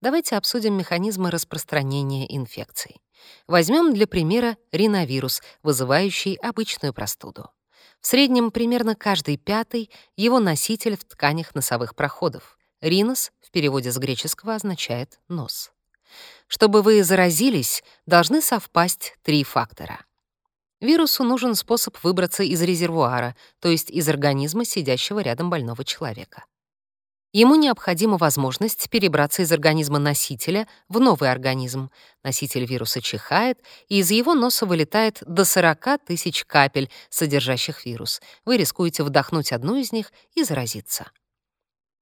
Давайте обсудим механизмы распространения инфекций. Возьмем для примера риновирус, вызывающий обычную простуду. В среднем примерно каждый пятый — его носитель в тканях носовых проходов. Ринос в переводе с греческого означает «нос». Чтобы вы заразились, должны совпасть три фактора. Вирусу нужен способ выбраться из резервуара, то есть из организма, сидящего рядом больного человека. Ему необходима возможность перебраться из организма носителя в новый организм. Носитель вируса чихает, и из его носа вылетает до 40 тысяч капель, содержащих вирус. Вы рискуете вдохнуть одну из них и заразиться.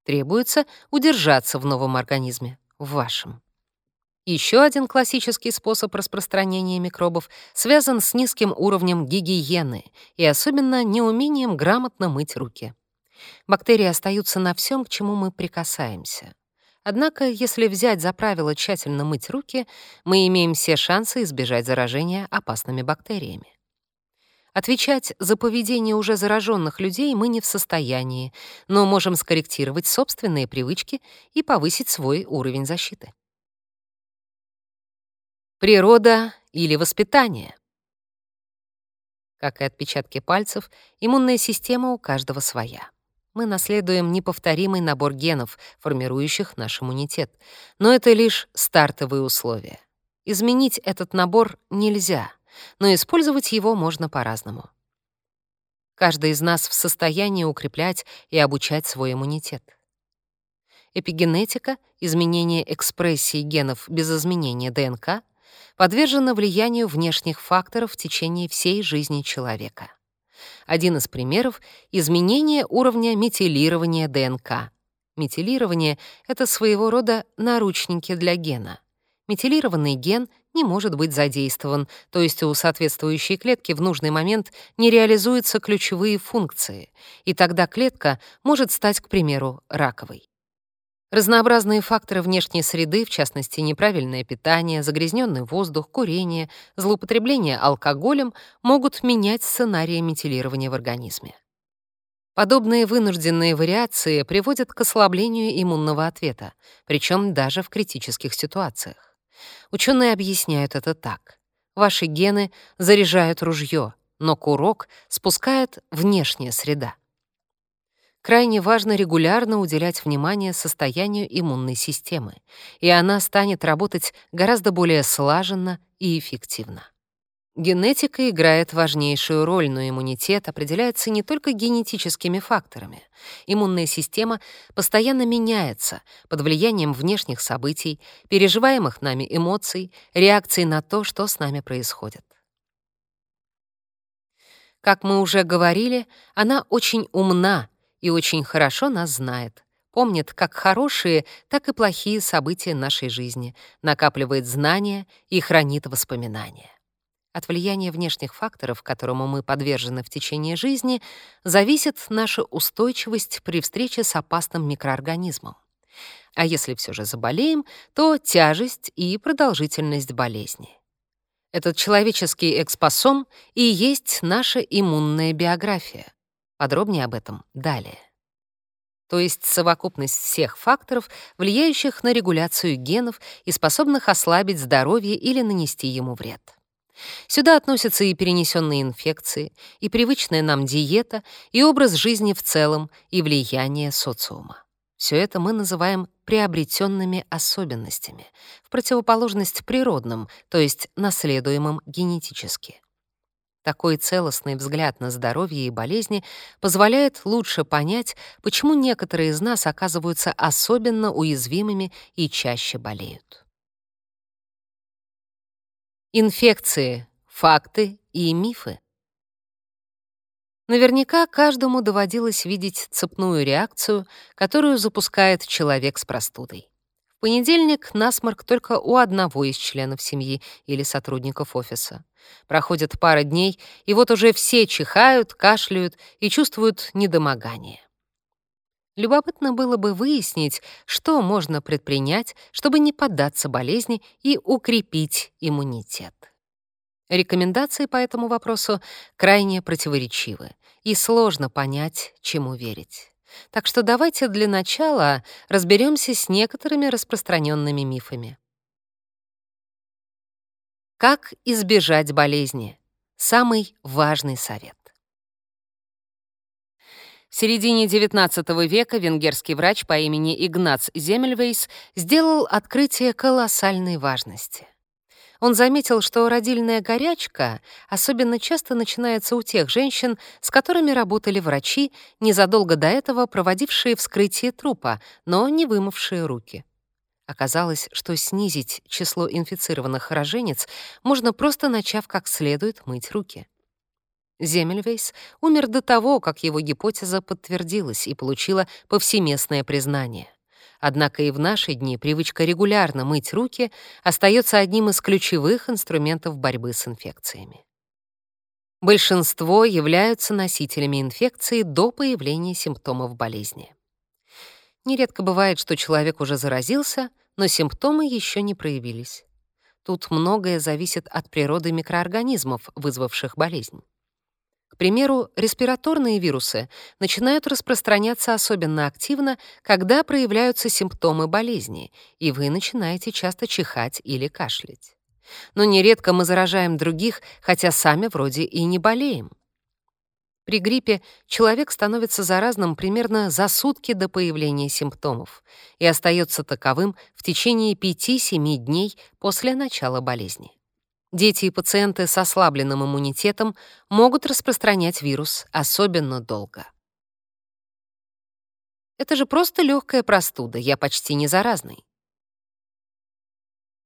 Требуется удержаться в новом организме, в вашем. Еще один классический способ распространения микробов связан с низким уровнем гигиены и особенно неумением грамотно мыть руки. Бактерии остаются на всем, к чему мы прикасаемся. Однако, если взять за правило тщательно мыть руки, мы имеем все шансы избежать заражения опасными бактериями. Отвечать за поведение уже зараженных людей мы не в состоянии, но можем скорректировать собственные привычки и повысить свой уровень защиты. Природа или воспитание. Как и отпечатки пальцев, иммунная система у каждого своя. Мы наследуем неповторимый набор генов, формирующих наш иммунитет, но это лишь стартовые условия. Изменить этот набор нельзя — но использовать его можно по-разному. Каждый из нас в состоянии укреплять и обучать свой иммунитет. Эпигенетика, изменение экспрессии генов без изменения ДНК, подвержена влиянию внешних факторов в течение всей жизни человека. Один из примеров — изменение уровня метилирования ДНК. Метилирование — это своего рода наручники для гена. Метилированный ген не может быть задействован, то есть у соответствующей клетки в нужный момент не реализуются ключевые функции, и тогда клетка может стать, к примеру, раковой. Разнообразные факторы внешней среды, в частности, неправильное питание, загрязненный воздух, курение, злоупотребление алкоголем, могут менять сценарии метилирования в организме. Подобные вынужденные вариации приводят к ослаблению иммунного ответа, причем даже в критических ситуациях. Ученые объясняют это так. Ваши гены заряжают ружье, но курок спускает внешняя среда крайне важно регулярно уделять внимание состоянию иммунной системы, и она станет работать гораздо более слаженно и эффективно. Генетика играет важнейшую роль, но иммунитет определяется не только генетическими факторами. Иммунная система постоянно меняется под влиянием внешних событий, переживаемых нами эмоций, реакций на то, что с нами происходит. Как мы уже говорили, она очень умна и очень хорошо нас знает, помнит как хорошие, так и плохие события нашей жизни, накапливает знания и хранит воспоминания. От влияния внешних факторов, которому мы подвержены в течение жизни, зависит наша устойчивость при встрече с опасным микроорганизмом. А если все же заболеем, то тяжесть и продолжительность болезни. Этот человеческий экспосом и есть наша иммунная биография. Подробнее об этом далее. То есть совокупность всех факторов, влияющих на регуляцию генов и способных ослабить здоровье или нанести ему вред. Сюда относятся и перенесенные инфекции, и привычная нам диета, и образ жизни в целом, и влияние социума. Все это мы называем приобретенными особенностями, в противоположность природным, то есть наследуемым генетически. Такой целостный взгляд на здоровье и болезни позволяет лучше понять, почему некоторые из нас оказываются особенно уязвимыми и чаще болеют. Инфекции, факты и мифы. Наверняка каждому доводилось видеть цепную реакцию, которую запускает человек с простудой. В понедельник насморк только у одного из членов семьи или сотрудников офиса. Проходит пара дней, и вот уже все чихают, кашляют и чувствуют недомогание. Любопытно было бы выяснить, что можно предпринять, чтобы не поддаться болезни и укрепить иммунитет. Рекомендации по этому вопросу крайне противоречивы, и сложно понять, чему верить. Так что давайте для начала разберемся с некоторыми распространенными мифами. Как избежать болезни? Самый важный совет. В середине XIX века венгерский врач по имени Игнац Земельвейс сделал открытие колоссальной важности. Он заметил, что родильная горячка особенно часто начинается у тех женщин, с которыми работали врачи, незадолго до этого проводившие вскрытие трупа, но не вымывшие руки. Оказалось, что снизить число инфицированных роженец можно просто начав как следует мыть руки. Земельвейс умер до того, как его гипотеза подтвердилась и получила повсеместное признание. Однако и в наши дни привычка регулярно мыть руки остается одним из ключевых инструментов борьбы с инфекциями. Большинство являются носителями инфекции до появления симптомов болезни. Нередко бывает, что человек уже заразился, но симптомы еще не проявились. Тут многое зависит от природы микроорганизмов, вызвавших болезнь. Примеру, респираторные вирусы начинают распространяться особенно активно, когда проявляются симптомы болезни, и вы начинаете часто чихать или кашлять. Но нередко мы заражаем других, хотя сами вроде и не болеем. При гриппе человек становится заразным примерно за сутки до появления симптомов и остается таковым в течение 5-7 дней после начала болезни. Дети и пациенты с ослабленным иммунитетом могут распространять вирус особенно долго. Это же просто легкая простуда, я почти не заразный.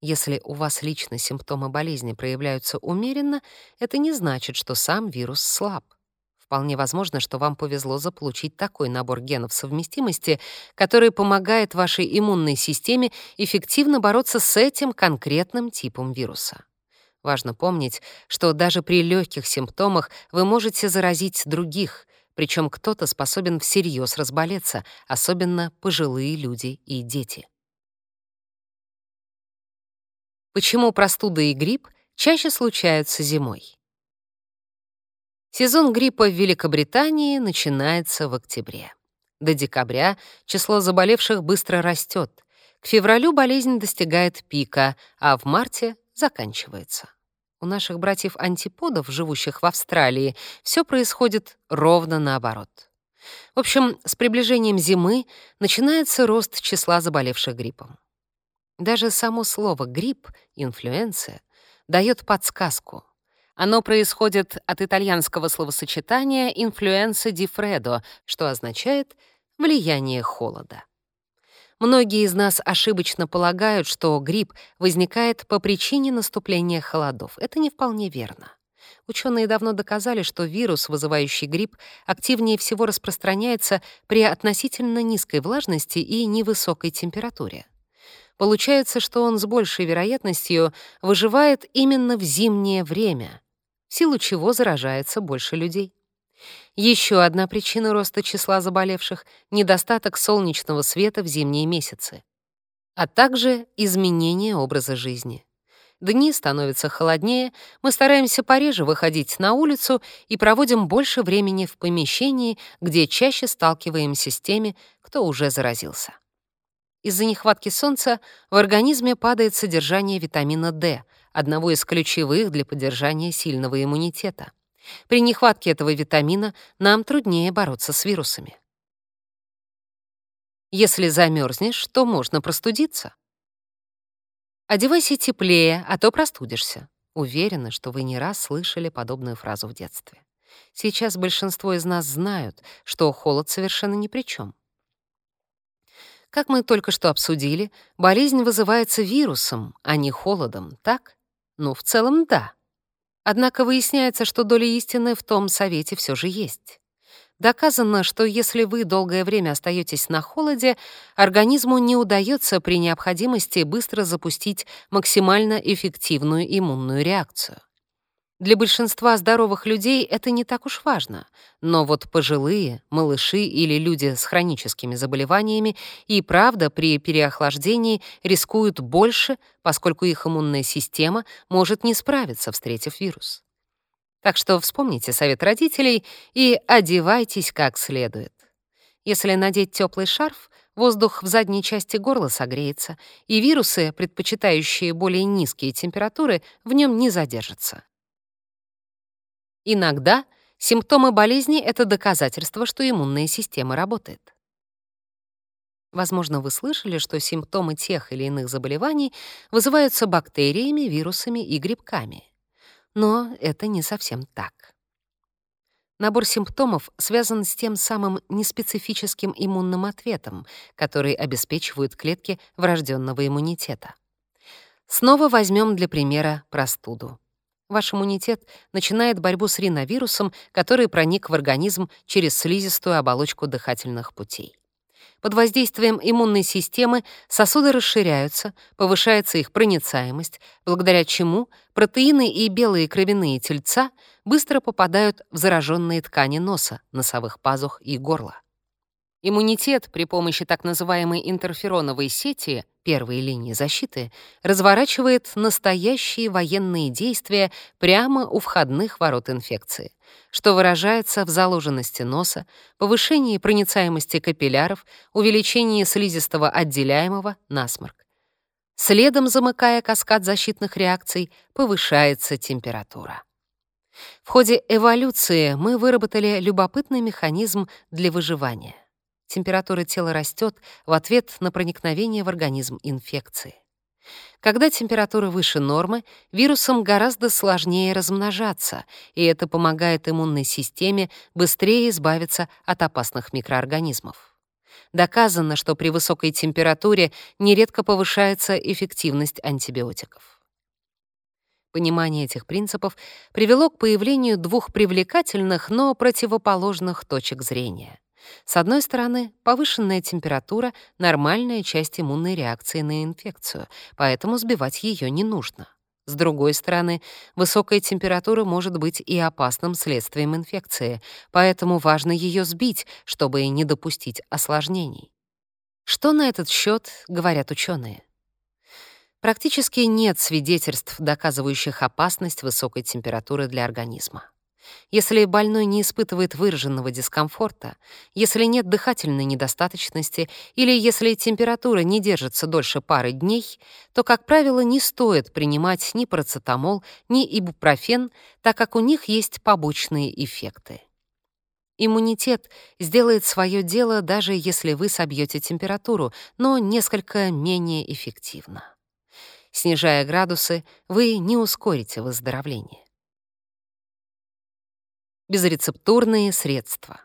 Если у вас лично симптомы болезни проявляются умеренно, это не значит, что сам вирус слаб. Вполне возможно, что вам повезло заполучить такой набор генов совместимости, который помогает вашей иммунной системе эффективно бороться с этим конкретным типом вируса. Важно помнить, что даже при легких симптомах вы можете заразить других, причем кто-то способен всерьез разболеться, особенно пожилые люди и дети. Почему простуда и грипп чаще случаются зимой? Сезон гриппа в Великобритании начинается в октябре. До декабря число заболевших быстро растет. К февралю болезнь достигает пика, а в марте заканчивается. У наших братьев-антиподов, живущих в Австралии, все происходит ровно наоборот. В общем, с приближением зимы начинается рост числа заболевших гриппом. Даже само слово «грипп» — инфлюенция — дает подсказку. Оно происходит от итальянского словосочетания «инфлюенса ди фредо», что означает «влияние холода». Многие из нас ошибочно полагают, что грипп возникает по причине наступления холодов. Это не вполне верно. Ученые давно доказали, что вирус, вызывающий грипп, активнее всего распространяется при относительно низкой влажности и невысокой температуре. Получается, что он с большей вероятностью выживает именно в зимнее время, в силу чего заражается больше людей. Еще одна причина роста числа заболевших — недостаток солнечного света в зимние месяцы, а также изменение образа жизни. Дни становятся холоднее, мы стараемся пореже выходить на улицу и проводим больше времени в помещении, где чаще сталкиваемся с теми, кто уже заразился. Из-за нехватки солнца в организме падает содержание витамина D, одного из ключевых для поддержания сильного иммунитета. При нехватке этого витамина нам труднее бороться с вирусами. Если замерзнешь, то можно простудиться. Одевайся теплее, а то простудишься. Уверена, что вы не раз слышали подобную фразу в детстве. Сейчас большинство из нас знают, что холод совершенно ни при чем. Как мы только что обсудили, болезнь вызывается вирусом, а не холодом, так? Ну, в целом, да. Однако выясняется, что доля истины в том совете все же есть. Доказано, что если вы долгое время остаетесь на холоде, организму не удается при необходимости быстро запустить максимально эффективную иммунную реакцию. Для большинства здоровых людей это не так уж важно, но вот пожилые, малыши или люди с хроническими заболеваниями и правда при переохлаждении рискуют больше, поскольку их иммунная система может не справиться, встретив вирус. Так что вспомните совет родителей и одевайтесь как следует. Если надеть теплый шарф, воздух в задней части горла согреется, и вирусы, предпочитающие более низкие температуры, в нем не задержатся. Иногда симптомы болезни — это доказательство, что иммунная система работает. Возможно, вы слышали, что симптомы тех или иных заболеваний вызываются бактериями, вирусами и грибками. Но это не совсем так. Набор симптомов связан с тем самым неспецифическим иммунным ответом, который обеспечивают клетки врожденного иммунитета. Снова возьмем для примера простуду. Ваш иммунитет начинает борьбу с риновирусом, который проник в организм через слизистую оболочку дыхательных путей. Под воздействием иммунной системы сосуды расширяются, повышается их проницаемость, благодаря чему протеины и белые кровяные тельца быстро попадают в зараженные ткани носа, носовых пазух и горла. Иммунитет при помощи так называемой интерфероновой сети, первой линии защиты, разворачивает настоящие военные действия прямо у входных ворот инфекции, что выражается в заложенности носа, повышении проницаемости капилляров, увеличении слизистого отделяемого насморк. Следом замыкая каскад защитных реакций, повышается температура. В ходе эволюции мы выработали любопытный механизм для выживания — температура тела растет в ответ на проникновение в организм инфекции. Когда температура выше нормы, вирусам гораздо сложнее размножаться, и это помогает иммунной системе быстрее избавиться от опасных микроорганизмов. Доказано, что при высокой температуре нередко повышается эффективность антибиотиков. Понимание этих принципов привело к появлению двух привлекательных, но противоположных точек зрения. С одной стороны, повышенная температура — нормальная часть иммунной реакции на инфекцию, поэтому сбивать ее не нужно. С другой стороны, высокая температура может быть и опасным следствием инфекции, поэтому важно ее сбить, чтобы не допустить осложнений. Что на этот счет говорят ученые? Практически нет свидетельств, доказывающих опасность высокой температуры для организма. Если больной не испытывает выраженного дискомфорта, если нет дыхательной недостаточности или если температура не держится дольше пары дней, то, как правило, не стоит принимать ни парацетамол, ни ибупрофен, так как у них есть побочные эффекты. Иммунитет сделает свое дело, даже если вы собьете температуру, но несколько менее эффективно. Снижая градусы, вы не ускорите выздоровление. Безрецептурные средства.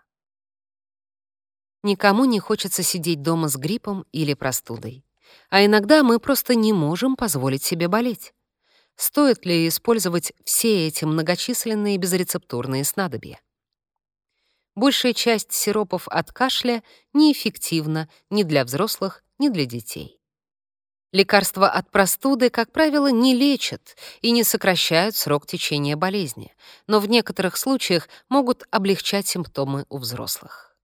Никому не хочется сидеть дома с гриппом или простудой. А иногда мы просто не можем позволить себе болеть. Стоит ли использовать все эти многочисленные безрецептурные снадобья? Большая часть сиропов от кашля неэффективна ни для взрослых, ни для детей. Лекарства от простуды, как правило, не лечат и не сокращают срок течения болезни, но в некоторых случаях могут облегчать симптомы у взрослых.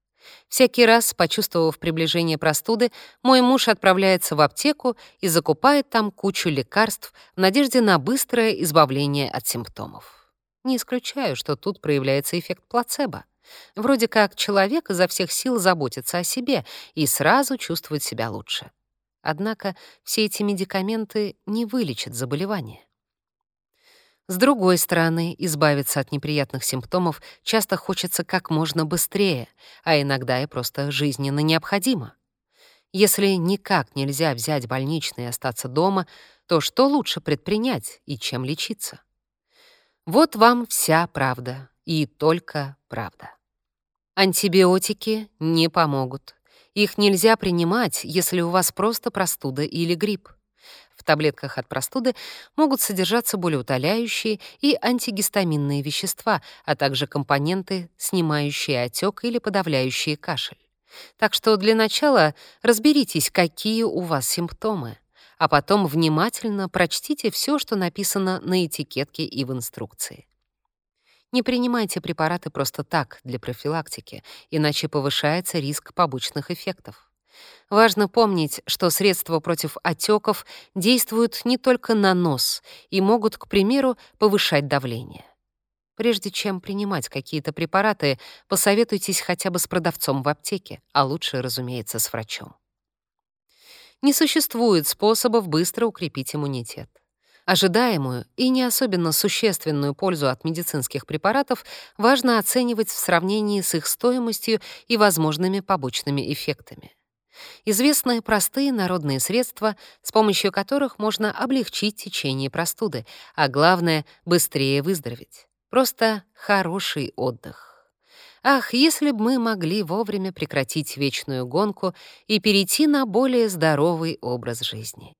Всякий раз, почувствовав приближение простуды, мой муж отправляется в аптеку и закупает там кучу лекарств в надежде на быстрое избавление от симптомов. Не исключаю, что тут проявляется эффект плацебо. Вроде как человек изо всех сил заботится о себе и сразу чувствует себя лучше. Однако все эти медикаменты не вылечат заболевание. С другой стороны, избавиться от неприятных симптомов часто хочется как можно быстрее, а иногда и просто жизненно необходимо. Если никак нельзя взять больничный и остаться дома, то что лучше предпринять и чем лечиться? Вот вам вся правда и только правда. Антибиотики не помогут. Их нельзя принимать, если у вас просто простуда или грипп. В таблетках от простуды могут содержаться болеутоляющие и антигистаминные вещества, а также компоненты, снимающие отек или подавляющие кашель. Так что для начала разберитесь, какие у вас симптомы, а потом внимательно прочтите все, что написано на этикетке и в инструкции. Не принимайте препараты просто так, для профилактики, иначе повышается риск побочных эффектов. Важно помнить, что средства против отеков действуют не только на нос и могут, к примеру, повышать давление. Прежде чем принимать какие-то препараты, посоветуйтесь хотя бы с продавцом в аптеке, а лучше, разумеется, с врачом. Не существует способов быстро укрепить иммунитет. Ожидаемую и не особенно существенную пользу от медицинских препаратов важно оценивать в сравнении с их стоимостью и возможными побочными эффектами. Известны простые народные средства, с помощью которых можно облегчить течение простуды, а главное — быстрее выздороветь. Просто хороший отдых. Ах, если бы мы могли вовремя прекратить вечную гонку и перейти на более здоровый образ жизни.